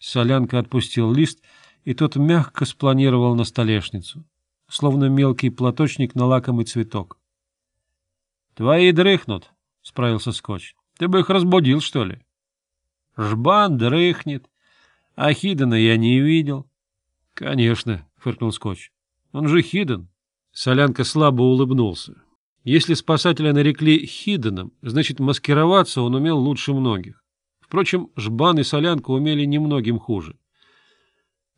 Солянка отпустил лист, и тот мягко спланировал на столешницу, словно мелкий платочник на лакомый цветок. — Твои дрыхнут, — справился Скотч. — Ты бы их разбудил, что ли? — Жбан дрыхнет. А Хидена я не видел. — Конечно, — фыркнул Скотч. — Он же Хиден. Солянка слабо улыбнулся. Если спасателя нарекли Хиденом, значит, маскироваться он умел лучше многих. Впрочем, жбан и солянка умели немногим хуже.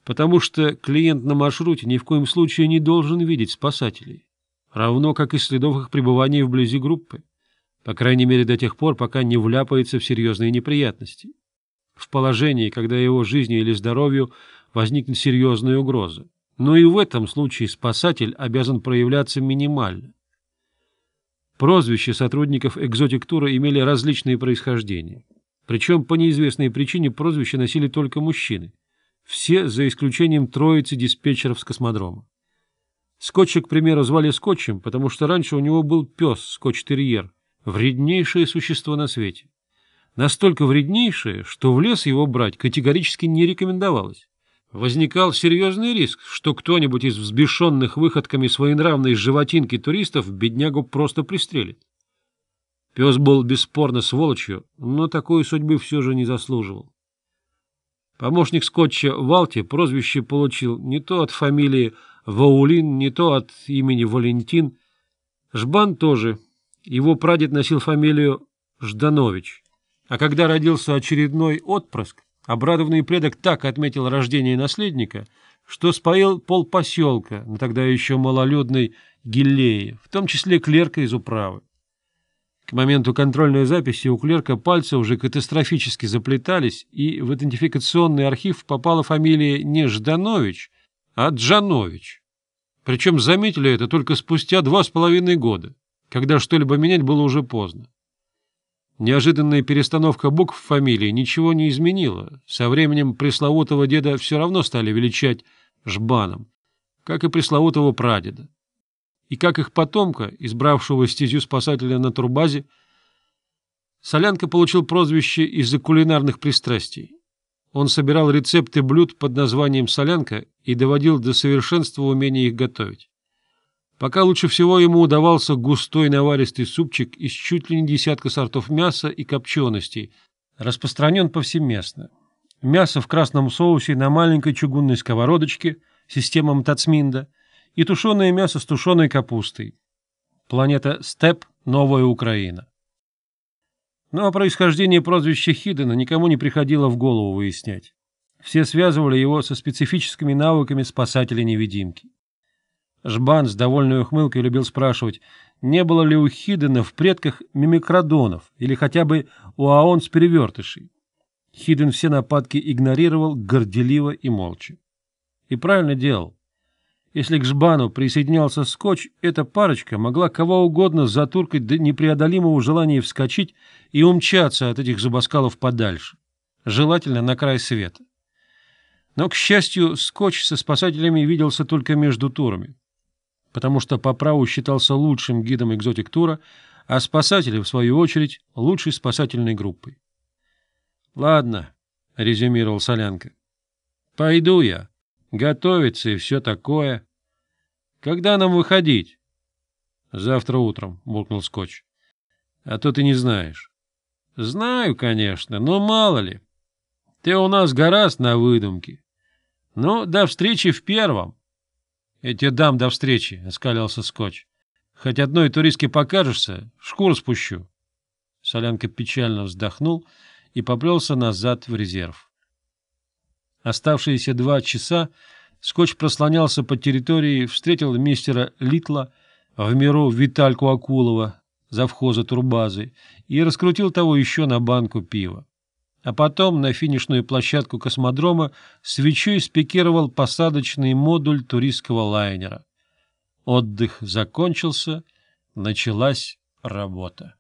Потому что клиент на маршруте ни в коем случае не должен видеть спасателей, равно как и следов их пребывания вблизи группы, по крайней мере до тех пор, пока не вляпается в серьезные неприятности, в положении, когда его жизни или здоровью возникнет серьезная угроза. Но и в этом случае спасатель обязан проявляться минимально. Прозвища сотрудников экзотиктура имели различные происхождения. Причем по неизвестной причине прозвище носили только мужчины. Все за исключением троицы диспетчеров с космодрома. Скотча, к примеру, звали Скотчем, потому что раньше у него был пес, Скотч-терьер, вреднейшее существо на свете. Настолько вреднейшее, что в лес его брать категорически не рекомендовалось. Возникал серьезный риск, что кто-нибудь из взбешенных выходками своенравной животинки туристов беднягу просто пристрелит. Пес был бесспорно сволочью, но такой судьбы все же не заслуживал. Помощник скотча Валти прозвище получил не то от фамилии Ваулин, не то от имени Валентин. Жбан тоже. Его прадед носил фамилию Жданович. А когда родился очередной отпрыск, обрадованный предок так отметил рождение наследника, что споил полпоселка, на тогда еще малолюдной Гиллее, в том числе клерка из управы. К моменту контрольной записи у клерка пальцы уже катастрофически заплетались, и в идентификационный архив попала фамилия не Жданович, а Джанович. Причем заметили это только спустя два с половиной года, когда что-либо менять было уже поздно. Неожиданная перестановка букв в фамилии ничего не изменила. Со временем пресловутого деда все равно стали величать Жбаном, как и пресловутого прадеда и как их потомка, избравшего стезю спасателя на турбазе, Солянка получил прозвище из-за кулинарных пристрастий. Он собирал рецепты блюд под названием «Солянка» и доводил до совершенства умения их готовить. Пока лучше всего ему удавался густой наваристый супчик из чуть ли не десятка сортов мяса и копченостей, распространен повсеместно. Мясо в красном соусе на маленькой чугунной сковородочке, система Мтацминда — и тушеное мясо с тушеной капустой. Планета Степ, Новая Украина. Но происхождение прозвища Хидена никому не приходило в голову выяснять. Все связывали его со специфическими навыками спасателя-невидимки. Жбан с довольной ухмылкой любил спрашивать, не было ли у Хидена в предках мимикродонов или хотя бы у Аон с перевертышей. Хиден все нападки игнорировал горделиво и молча. И правильно делал. Если к жбану присоединялся скотч, эта парочка могла кого угодно затуркать до непреодолимого желания вскочить и умчаться от этих зубоскалов подальше, желательно на край света. Но, к счастью, скотч со спасателями виделся только между турами, потому что по праву считался лучшим гидом экзотик-тура, а спасатели, в свою очередь, лучшей спасательной группой. — Ладно, — резюмировал Солянка, — пойду я. — готовиться и все такое. Когда нам выходить? Завтра утром, буркнул Скотч. А то ты не знаешь. Знаю, конечно, но мало ли. Ты у нас гораст на выдумки. Ну, до встречи в первом. Эти дам до встречи, оскалился Скотч. Хоть одной туристке покажешься, шкуру спущу. Солянка печально вздохнул и поплелся назад в резерв. Оставшиеся два часа Скотч прослонялся по территории, встретил мистера Литла, в миру Витальку Акулова, завхоза турбазы, и раскрутил того еще на банку пива. А потом на финишную площадку космодрома свечой спикировал посадочный модуль туристского лайнера. Отдых закончился, началась работа.